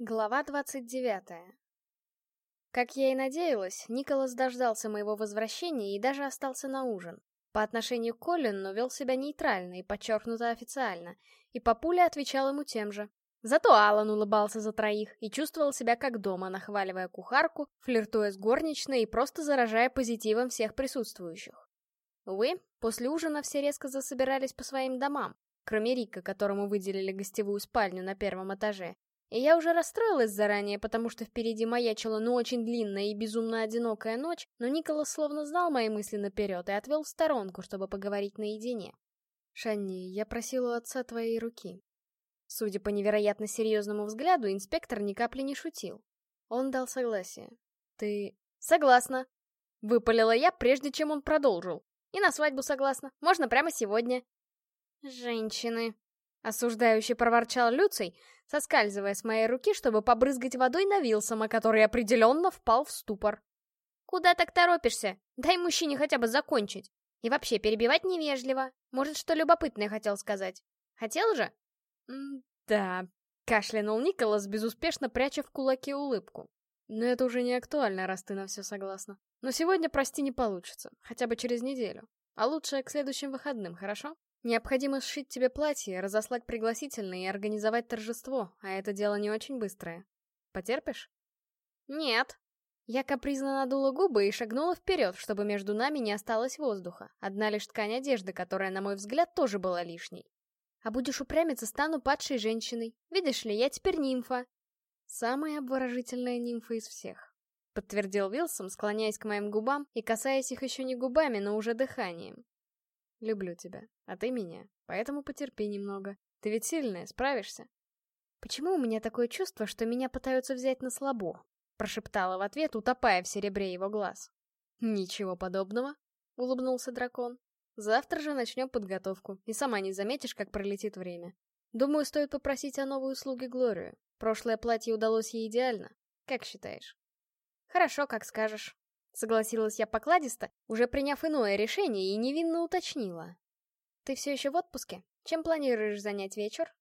Глава 29. Как я и надеялась, Николас дождался моего возвращения и даже остался на ужин. По отношению к Колину вел себя нейтрально и подчеркнуто официально, и папуля отвечал ему тем же. Зато Алан улыбался за троих и чувствовал себя как дома, нахваливая кухарку, флиртуя с горничной и просто заражая позитивом всех присутствующих. Увы, после ужина все резко засобирались по своим домам, кроме Рика, которому выделили гостевую спальню на первом этаже, и я уже расстроилась заранее, потому что впереди маячила ну очень длинная и безумно одинокая ночь, но Николас словно знал мои мысли наперед и отвел в сторонку, чтобы поговорить наедине. «Шанни, я просил у отца твоей руки». Судя по невероятно серьезному взгляду, инспектор ни капли не шутил. Он дал согласие. «Ты...» «Согласна!» Выпалила я, прежде чем он продолжил. «И на свадьбу согласна. Можно прямо сегодня». «Женщины...» Осуждающий проворчал Люций, соскальзывая с моей руки, чтобы побрызгать водой на Вилсома, который определенно впал в ступор. «Куда так торопишься? Дай мужчине хотя бы закончить. И вообще, перебивать невежливо. Может, что любопытное хотел сказать. Хотел же?» «Да», — кашлянул Николас, безуспешно пряча в кулаке улыбку. «Но это уже не актуально, раз ты на все согласна. Но сегодня, прости, не получится. Хотя бы через неделю. А лучше к следующим выходным, хорошо?» Необходимо сшить тебе платье, разослать пригласительные и организовать торжество, а это дело не очень быстрое. Потерпишь? Нет. Я капризно надула губы и шагнула вперед, чтобы между нами не осталось воздуха. Одна лишь ткань одежды, которая, на мой взгляд, тоже была лишней. А будешь упрямиться, стану падшей женщиной. Видишь ли, я теперь нимфа. Самая обворожительная нимфа из всех. Подтвердил Вилсом, склоняясь к моим губам и касаясь их еще не губами, но уже дыханием. Люблю тебя, а ты меня, поэтому потерпи немного. Ты ведь сильная, справишься. Почему у меня такое чувство, что меня пытаются взять на слабо? Прошептала в ответ, утопая в серебре его глаз. Ничего подобного, улыбнулся дракон. Завтра же начнем подготовку, и сама не заметишь, как пролетит время. Думаю, стоит попросить о новой услуге Глорию. Прошлое платье удалось ей идеально. Как считаешь? Хорошо, как скажешь. Согласилась я покладисто, уже приняв иное решение и невинно уточнила. «Ты все еще в отпуске? Чем планируешь занять вечер?»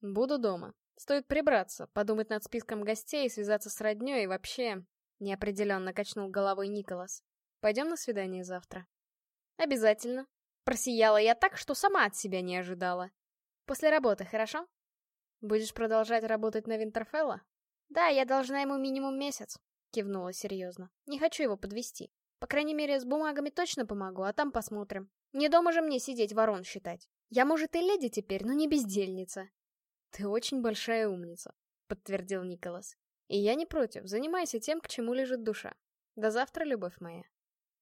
«Буду дома. Стоит прибраться, подумать над списком гостей, связаться с роднёй и вообще...» Неопределенно качнул головой Николас. «Пойдем на свидание завтра?» «Обязательно». Просияла я так, что сама от себя не ожидала. «После работы, хорошо?» «Будешь продолжать работать на Винтерфелла?» «Да, я должна ему минимум месяц. Кивнула серьезно. Не хочу его подвести. По крайней мере, с бумагами точно помогу, а там посмотрим. Не дома же мне сидеть ворон считать. Я, может, и леди теперь, но не бездельница. Ты очень большая умница, подтвердил Николас. И я не против, занимайся тем, к чему лежит душа. До завтра, любовь моя.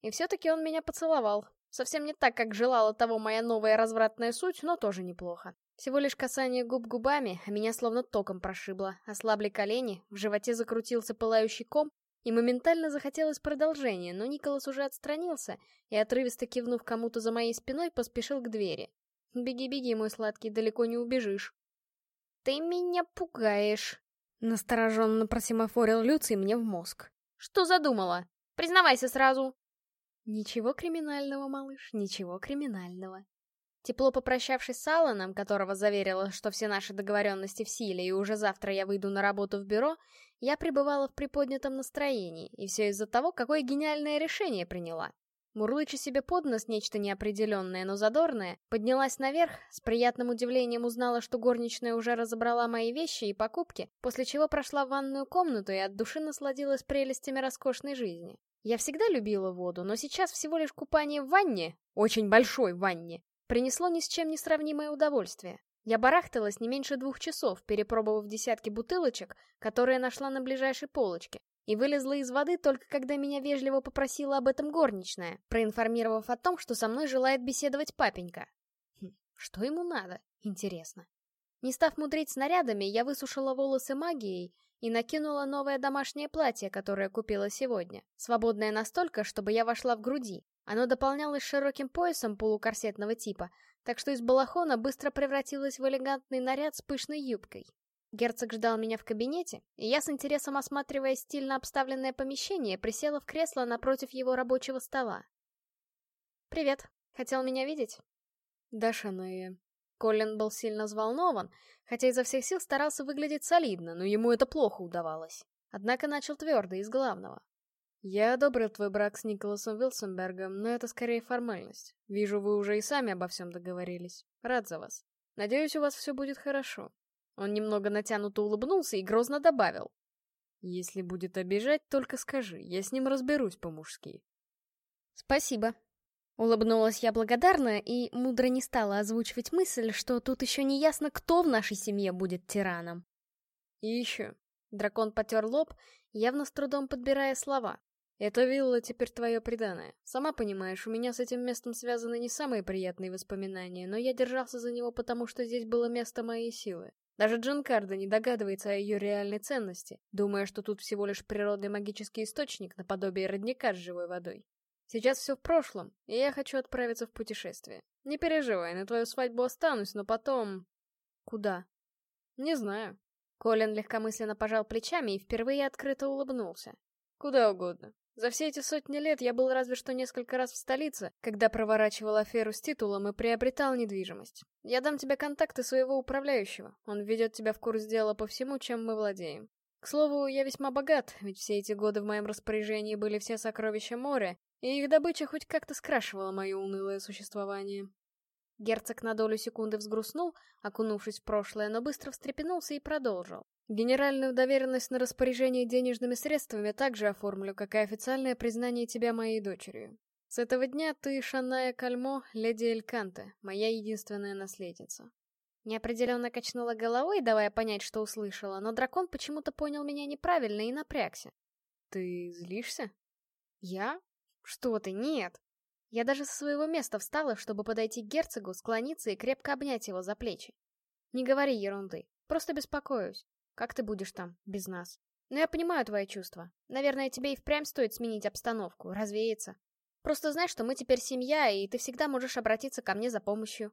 И все-таки он меня поцеловал. Совсем не так, как желала того моя новая развратная суть, но тоже неплохо. Всего лишь касание губ губами, а меня словно током прошибло. Ослабли колени, в животе закрутился пылающий ком, и моментально захотелось продолжения, но Николас уже отстранился и, отрывисто кивнув кому-то за моей спиной, поспешил к двери. «Беги-беги, мой сладкий, далеко не убежишь». «Ты меня пугаешь», — настороженно просимофорил Люций мне в мозг. «Что задумала? Признавайся сразу». «Ничего криминального, малыш, ничего криминального», Тепло попрощавшись с Алланом, которого заверила, что все наши договоренности в силе и уже завтра я выйду на работу в бюро, я пребывала в приподнятом настроении, и все из-за того, какое гениальное решение приняла. Мурлыча себе под нос нечто неопределенное, но задорное, поднялась наверх, с приятным удивлением узнала, что горничная уже разобрала мои вещи и покупки, после чего прошла в ванную комнату и от души насладилась прелестями роскошной жизни. Я всегда любила воду, но сейчас всего лишь купание в ванне, очень большой ванне, принесло ни с чем не сравнимое удовольствие. Я барахталась не меньше двух часов, перепробовав десятки бутылочек, которые нашла на ближайшей полочке, и вылезла из воды только когда меня вежливо попросила об этом горничная, проинформировав о том, что со мной желает беседовать папенька. Хм, что ему надо? Интересно. Не став мудрить снарядами, я высушила волосы магией и накинула новое домашнее платье, которое купила сегодня, свободное настолько, чтобы я вошла в груди, оно дополнялось широким поясом полукорсетного типа, так что из балахона быстро превратилось в элегантный наряд с пышной юбкой. Герцог ждал меня в кабинете, и я с интересом осматривая стильно обставленное помещение, присела в кресло напротив его рабочего стола. «Привет. Хотел меня видеть?» «Да, Шаная». Колин был сильно взволнован, хотя изо всех сил старался выглядеть солидно, но ему это плохо удавалось. Однако начал твердо, из главного. «Я одобрил твой брак с Николасом Вилсенбергом, но это скорее формальность. Вижу, вы уже и сами обо всем договорились. Рад за вас. Надеюсь, у вас все будет хорошо». Он немного натянуто улыбнулся и грозно добавил. «Если будет обижать, только скажи, я с ним разберусь по-мужски». «Спасибо», Улыбнулась я благодарно и мудро не стала озвучивать мысль, что тут еще не ясно, кто в нашей семье будет тираном. И еще. Дракон потер лоб, явно с трудом подбирая слова. «Эта вилла теперь твое преданное. Сама понимаешь, у меня с этим местом связаны не самые приятные воспоминания, но я держался за него потому, что здесь было место моей силы. Даже Джанкарда не догадывается о ее реальной ценности, думая, что тут всего лишь природный магический источник наподобие родника с живой водой. Сейчас все в прошлом, и я хочу отправиться в путешествие. Не переживай, на твою свадьбу останусь, но потом... Куда? Не знаю. Колин легкомысленно пожал плечами и впервые открыто улыбнулся. Куда угодно. За все эти сотни лет я был разве что несколько раз в столице, когда проворачивал аферу с титулом и приобретал недвижимость. Я дам тебе контакты своего управляющего. Он введет тебя в курс дела по всему, чем мы владеем. К слову, я весьма богат, ведь все эти годы в моем распоряжении были все сокровища моря, и их добыча хоть как-то скрашивала мое унылое существование. Герцог на долю секунды взгрустнул, окунувшись в прошлое, но быстро встрепенулся и продолжил. Генеральную доверенность на распоряжение денежными средствами также оформлю, как и официальное признание тебя моей дочерью. С этого дня ты Шаная Кальмо, леди Эльканте, моя единственная наследница. Неопределенно качнула головой, давая понять, что услышала, но дракон почему-то понял меня неправильно и напрягся. Ты злишься? Я? Что ты, нет. Я даже со своего места встала, чтобы подойти к герцогу, склониться и крепко обнять его за плечи. Не говори ерунды, просто беспокоюсь. Как ты будешь там, без нас? Но я понимаю твои чувства. Наверное, тебе и впрямь стоит сменить обстановку, развеяться. Просто знай, что мы теперь семья, и ты всегда можешь обратиться ко мне за помощью.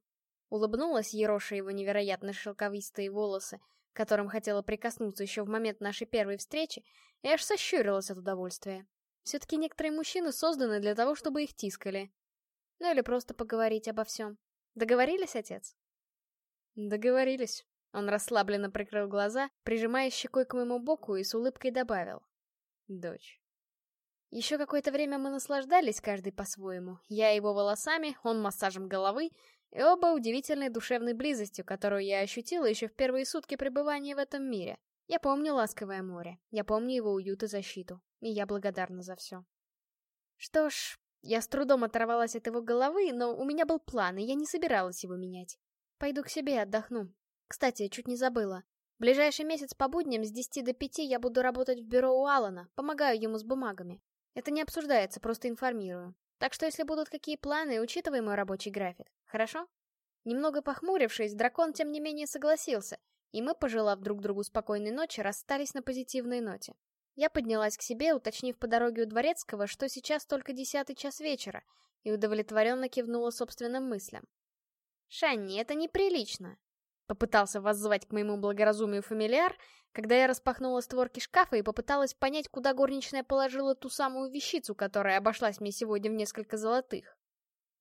Улыбнулась, ероша его невероятно шелковистые волосы, которым хотела прикоснуться еще в момент нашей первой встречи, и аж сощурилась от удовольствия. Все-таки некоторые мужчины созданы для того, чтобы их тискали. Ну или просто поговорить обо всем. Договорились, отец? Договорились. Он расслабленно прикрыл глаза, прижимая щекой к моему боку и с улыбкой добавил. Дочь. Еще какое-то время мы наслаждались каждый по-своему. Я его волосами, он массажем головы, и оба удивительной душевной близостью, которую я ощутила еще в первые сутки пребывания в этом мире. Я помню ласковое море, я помню его уют и защиту, и я благодарна за все. Что ж, я с трудом оторвалась от его головы, но у меня был план, и я не собиралась его менять. Пойду к себе отдохну. Кстати, чуть не забыла. Ближайший месяц по будням с 10 до 5 я буду работать в бюро у Алана, помогаю ему с бумагами. Это не обсуждается, просто информирую. Так что если будут какие планы, учитывай мой рабочий график, хорошо? Немного похмурившись, дракон тем не менее согласился, и мы, пожелав друг другу спокойной ночи, расстались на позитивной ноте. Я поднялась к себе, уточнив по дороге у Дворецкого, что сейчас только десятый час вечера, и удовлетворенно кивнула собственным мыслям. «Шанни, это неприлично!» Попытался воззвать к моему благоразумию фамильяр, когда я распахнула створки шкафа и попыталась понять, куда горничная положила ту самую вещицу, которая обошлась мне сегодня в несколько золотых.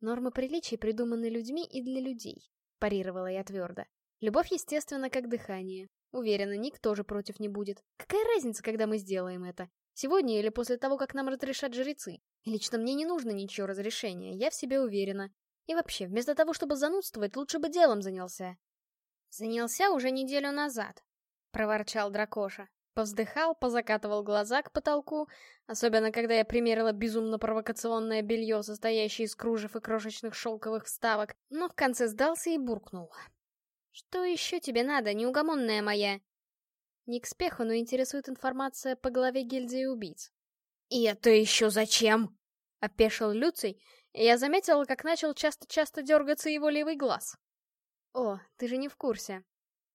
Нормы приличий придуманы людьми и для людей, парировала я твердо. Любовь, естественно, как дыхание. Уверена, Ник тоже против не будет. Какая разница, когда мы сделаем это? Сегодня или после того, как нам разрешат жрецы? Лично мне не нужно ничего разрешения, я в себе уверена. И вообще, вместо того, чтобы занудствовать, лучше бы делом занялся. Занялся уже неделю назад, проворчал дракоша. Повздыхал, позакатывал глаза к потолку, особенно когда я примерила безумно провокационное белье, состоящее из кружев и крошечных шелковых вставок, но в конце сдался и буркнул. «Что еще тебе надо, неугомонная моя?» Не к спеху, но интересует информация по главе гильдии убийц. «И это еще зачем?» — опешил Люций, и я заметила, как начал часто-часто дергаться его левый глаз. «О, ты же не в курсе».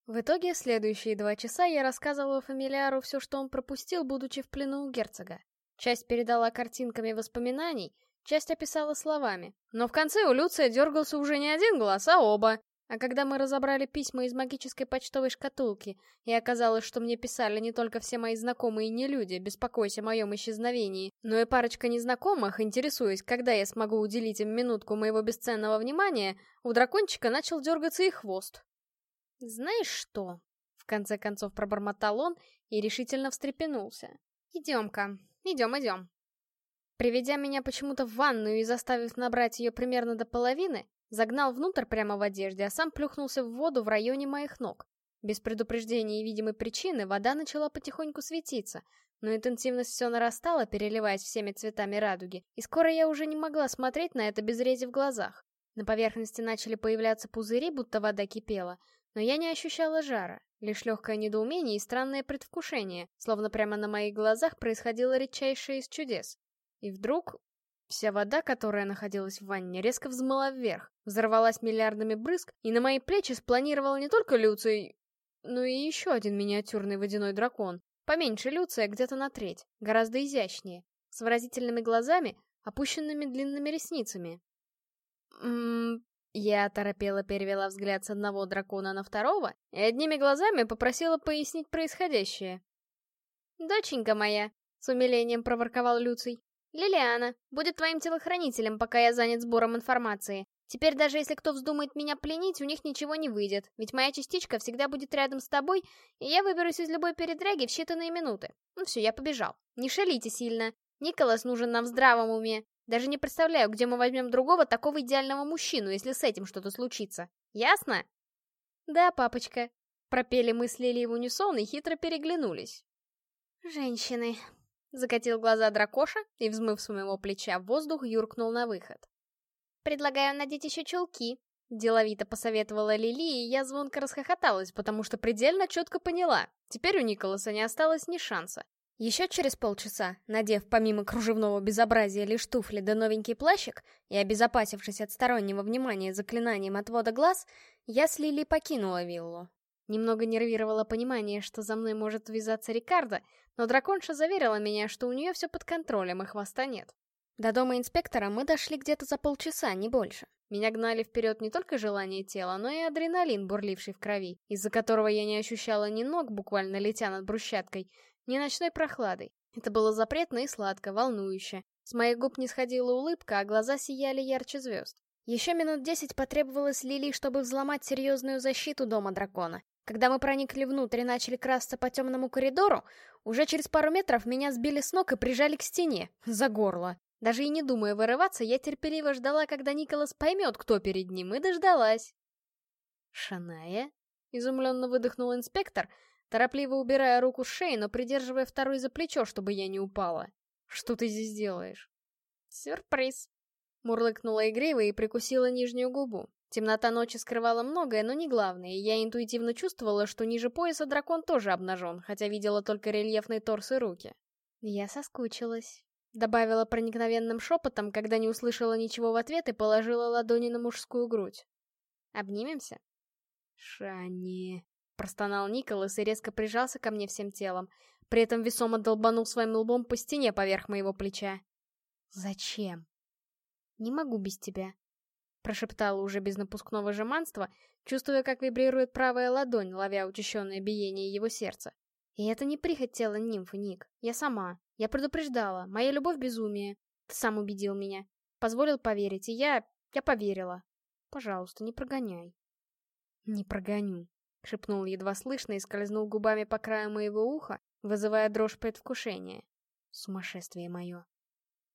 В итоге, следующие два часа я рассказывала фамильяру все, что он пропустил, будучи в плену у герцога. Часть передала картинками воспоминаний, часть описала словами. Но в конце у Люция дергался уже не один глаз, а оба. А когда мы разобрали письма из магической почтовой шкатулки, и оказалось, что мне писали не только все мои знакомые не люди, беспокойся о моем исчезновении, но и парочка незнакомых, интересуясь, когда я смогу уделить им минутку моего бесценного внимания, у дракончика начал дергаться и хвост. «Знаешь что?» — в конце концов пробормотал он и решительно встрепенулся. «Идем-ка, идем, идем». Приведя меня почему-то в ванную и заставив набрать ее примерно до половины, Загнал внутрь прямо в одежде, а сам плюхнулся в воду в районе моих ног. Без предупреждения и видимой причины вода начала потихоньку светиться, но интенсивность все нарастала, переливаясь всеми цветами радуги, и скоро я уже не могла смотреть на это без рези в глазах. На поверхности начали появляться пузыри, будто вода кипела, но я не ощущала жара, лишь легкое недоумение и странное предвкушение, словно прямо на моих глазах происходило редчайшее из чудес. И вдруг Вся вода, которая находилась в ванне, резко взмыла вверх, взорвалась миллиардами брызг, и на мои плечи спланировал не только Люций, но и еще один миниатюрный водяной дракон. Поменьше Люция, где-то на треть, гораздо изящнее, с выразительными глазами, опущенными длинными ресницами. Ммм... Я торопела перевела взгляд с одного дракона на второго и одними глазами попросила пояснить происходящее. «Доченька моя», — с умилением проворковал Люций, «Лилиана, будет твоим телохранителем, пока я занят сбором информации. Теперь даже если кто вздумает меня пленить, у них ничего не выйдет, ведь моя частичка всегда будет рядом с тобой, и я выберусь из любой передряги в считанные минуты. Ну все, я побежал. Не шалите сильно. Николас нужен нам в здравом уме. Даже не представляю, где мы возьмем другого такого идеального мужчину, если с этим что-то случится. Ясно? Да, папочка. Пропели мы с Лилией в унисон и хитро переглянулись. Женщины, Закатил глаза дракоша и, взмыв с моего плеча в воздух, юркнул на выход. «Предлагаю надеть еще чулки», — деловито посоветовала Лили, и я звонко расхохоталась, потому что предельно четко поняла. Теперь у Николаса не осталось ни шанса. Еще через полчаса, надев помимо кружевного безобразия лишь туфли да новенький плащик и обезопасившись от стороннего внимания заклинанием отвода глаз, я с Лили покинула виллу. Немного нервировало понимание, что за мной может ввязаться Рикардо, но драконша заверила меня, что у нее все под контролем и хвоста нет. До дома инспектора мы дошли где-то за полчаса, не больше. Меня гнали вперед не только желание тела, но и адреналин, бурливший в крови, из-за которого я не ощущала ни ног, буквально летя над брусчаткой, ни ночной прохладой. Это было запретно и сладко, волнующе. С моих губ не сходила улыбка, а глаза сияли ярче звезд. Еще минут десять потребовалось Лили, чтобы взломать серьезную защиту дома дракона. Когда мы проникли внутрь и начали красться по темному коридору, уже через пару метров меня сбили с ног и прижали к стене, за горло. Даже и не думая вырываться, я терпеливо ждала, когда Николас поймет, кто перед ним, и дождалась. «Шаная?» — изумленно выдохнул инспектор, торопливо убирая руку с шеи, но придерживая второй за плечо, чтобы я не упала. «Что ты здесь делаешь?» «Сюрприз!» — мурлыкнула игриво и прикусила нижнюю губу. Темнота ночи скрывала многое, но не главное, и я интуитивно чувствовала, что ниже пояса дракон тоже обнажен, хотя видела только рельефный торс и руки. Я соскучилась. Добавила проникновенным шепотом, когда не услышала ничего в ответ и положила ладони на мужскую грудь. «Обнимемся?» «Шани...» — простонал Николас и резко прижался ко мне всем телом. При этом весомо долбанул своим лбом по стене поверх моего плеча. «Зачем?» «Не могу без тебя», Прошептала уже без напускного жеманства, чувствуя, как вибрирует правая ладонь, ловя учащенное биение его сердца. И это не прихоть тела нимфы, Ник. Я сама. Я предупреждала. Моя любовь — безумие. Ты сам убедил меня. Позволил поверить, и я... я поверила. Пожалуйста, не прогоняй. Не прогоню, — шепнул едва слышно и скользнул губами по краю моего уха, вызывая дрожь предвкушения. Сумасшествие мое.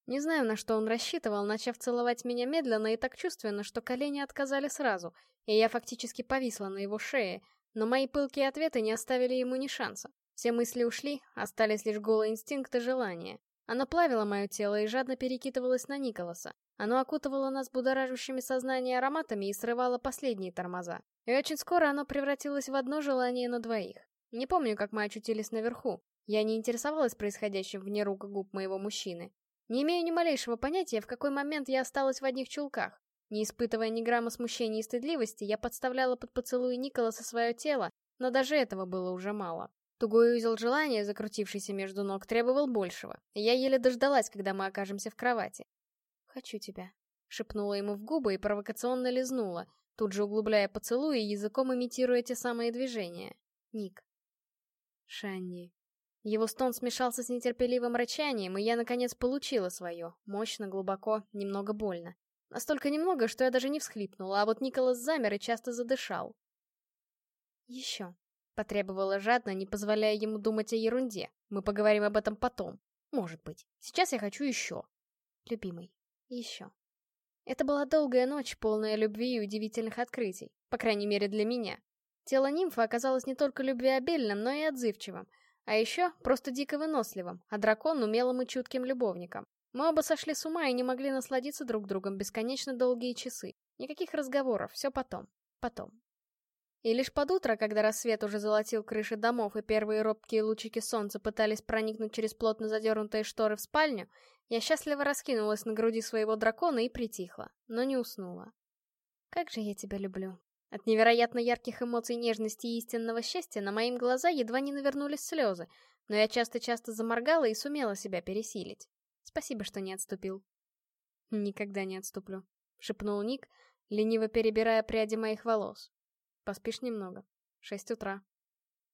Не знаю, на что он рассчитывал, начав целовать меня медленно и так чувственно, что колени отказали сразу, и я фактически повисла на его шее, но мои пылкие ответы не оставили ему ни шанса. Все мысли ушли, остались лишь голые инстинкты желания. Оно плавило мое тело и жадно перекидывалось на Николаса. Оно окутывало нас будоражащими сознание ароматами и срывало последние тормоза. И очень скоро оно превратилось в одно желание на двоих. Не помню, как мы очутились наверху. Я не интересовалась происходящим вне рук и губ моего мужчины. Не имею ни малейшего понятия, в какой момент я осталась в одних чулках. Не испытывая ни грамма смущения и стыдливости, я подставляла под поцелуй Николаса свое тело, но даже этого было уже мало. Тугой узел желания, закрутившийся между ног, требовал большего, я еле дождалась, когда мы окажемся в кровати. «Хочу тебя», — шепнула ему в губы и провокационно лизнула, тут же углубляя поцелуй и языком имитируя те самые движения. Ник. Шанни. Его стон смешался с нетерпеливым рычанием, и я, наконец, получила свое. Мощно, глубоко, немного больно. Настолько немного, что я даже не всхлипнула, а вот Николас замер и часто задышал. «Еще», — потребовала жадно, не позволяя ему думать о ерунде. «Мы поговорим об этом потом. Может быть. Сейчас я хочу еще. Любимый, еще». Это была долгая ночь, полная любви и удивительных открытий. По крайней мере, для меня. Тело нимфы оказалось не только любвеобильным, но и отзывчивым. А еще просто дико выносливым, а дракон умелым и чутким любовником. Мы оба сошли с ума и не могли насладиться друг другом бесконечно долгие часы. Никаких разговоров, все потом. Потом. И лишь под утро, когда рассвет уже золотил крыши домов и первые робкие лучики солнца пытались проникнуть через плотно задернутые шторы в спальню, я счастливо раскинулась на груди своего дракона и притихла, но не уснула. «Как же я тебя люблю», от невероятно ярких эмоций нежности и истинного счастья на моим глаза едва не навернулись слезы, но я часто-часто заморгала и сумела себя пересилить. Спасибо, что не отступил. «Никогда не отступлю», — шепнул Ник, лениво перебирая пряди моих волос. «Поспишь немного. Шесть утра».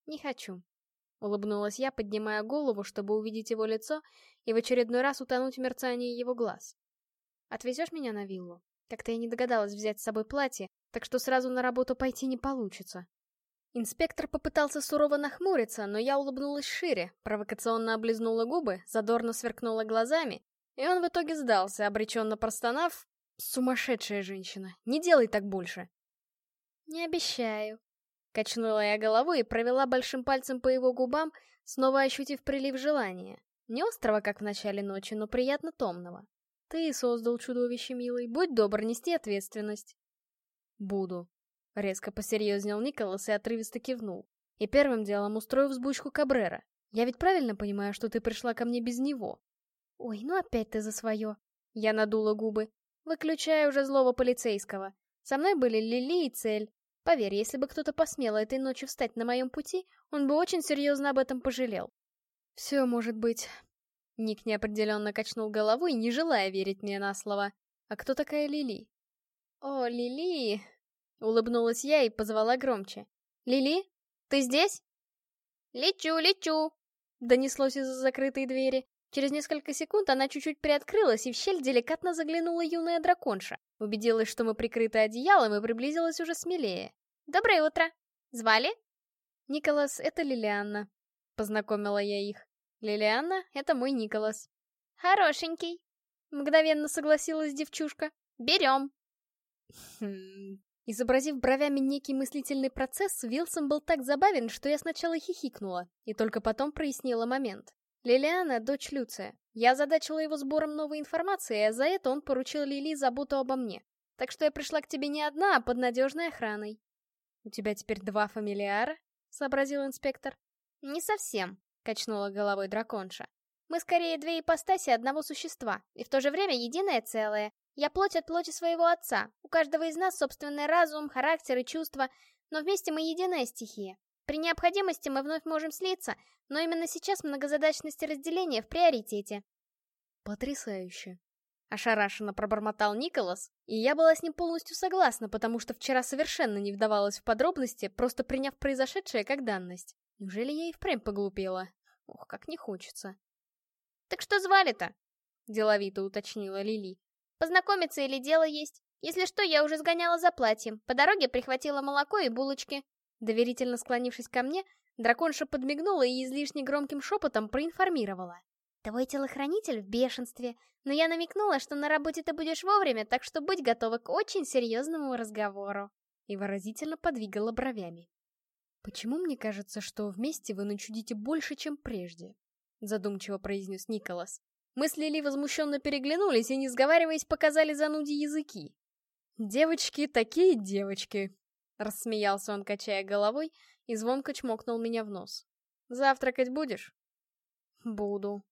«Не хочу», — улыбнулась я, поднимая голову, чтобы увидеть его лицо и в очередной раз утонуть в мерцании его глаз. «Отвезешь меня на виллу? Как-то я не догадалась взять с собой платье, так что сразу на работу пойти не получится. Инспектор попытался сурово нахмуриться, но я улыбнулась шире, провокационно облизнула губы, задорно сверкнула глазами, и он в итоге сдался, обреченно простонав «Сумасшедшая женщина, не делай так больше!» «Не обещаю», — качнула я головой и провела большим пальцем по его губам, снова ощутив прилив желания. Не острого, как в начале ночи, но приятно томного. «Ты создал чудовище, милый, будь добр нести ответственность». «Буду», — резко посерьезнел Николас и отрывисто кивнул. «И первым делом устрою взбучку Кабрера. Я ведь правильно понимаю, что ты пришла ко мне без него?» «Ой, ну опять ты за свое!» Я надула губы. «Выключаю уже злого полицейского. Со мной были Лили и Цель. Поверь, если бы кто-то посмел этой ночью встать на моем пути, он бы очень серьезно об этом пожалел. Все может быть. Ник неопределенно качнул головой, не желая верить мне на слово. А кто такая Лили? «О, Лили!» — улыбнулась я и позвала громче. «Лили, ты здесь?» «Лечу, лечу!» — донеслось из-за закрытой двери. Через несколько секунд она чуть-чуть приоткрылась, и в щель деликатно заглянула юная драконша. Убедилась, что мы прикрыты одеялом, и приблизилась уже смелее. «Доброе утро! Звали?» «Николас, это Лилианна», — познакомила я их. «Лилианна — это мой Николас». «Хорошенький», — мгновенно согласилась девчушка. «Берем». Хм... Изобразив бровями некий мыслительный процесс, Вилсон был так забавен, что я сначала хихикнула, и только потом прояснила момент. Лилиана — дочь Люция. Я задачила его сбором новой информации, а за это он поручил Лили заботу обо мне. Так что я пришла к тебе не одна, а под надежной охраной. «У тебя теперь два фамилиара?» — сообразил инспектор. «Не совсем», — качнула головой драконша. «Мы скорее две ипостаси одного существа, и в то же время единое целое. Я плоть от плоти своего отца. У каждого из нас собственный разум, характер и чувства, но вместе мы единая стихия. При необходимости мы вновь можем слиться, но именно сейчас многозадачность и разделение в приоритете. Потрясающе. Ошарашенно пробормотал Николас, и я была с ним полностью согласна, потому что вчера совершенно не вдавалась в подробности, просто приняв произошедшее как данность. Неужели я и впрямь поглупела? Ох, как не хочется. «Так что звали-то?» — деловито уточнила Лили. Познакомиться или дело есть? Если что, я уже сгоняла за платьем. По дороге прихватила молоко и булочки. Доверительно склонившись ко мне, драконша подмигнула и излишне громким шепотом проинформировала. Твой телохранитель в бешенстве, но я намекнула, что на работе ты будешь вовремя, так что будь готова к очень серьезному разговору. И выразительно подвигала бровями. «Почему мне кажется, что вместе вы начудите больше, чем прежде?» Задумчиво произнес Николас. Мы с Лили возмущенно переглянулись и, не сговариваясь, показали зануде языки. «Девочки такие девочки!» Рассмеялся он, качая головой, и звонко чмокнул меня в нос. «Завтракать будешь?» «Буду»,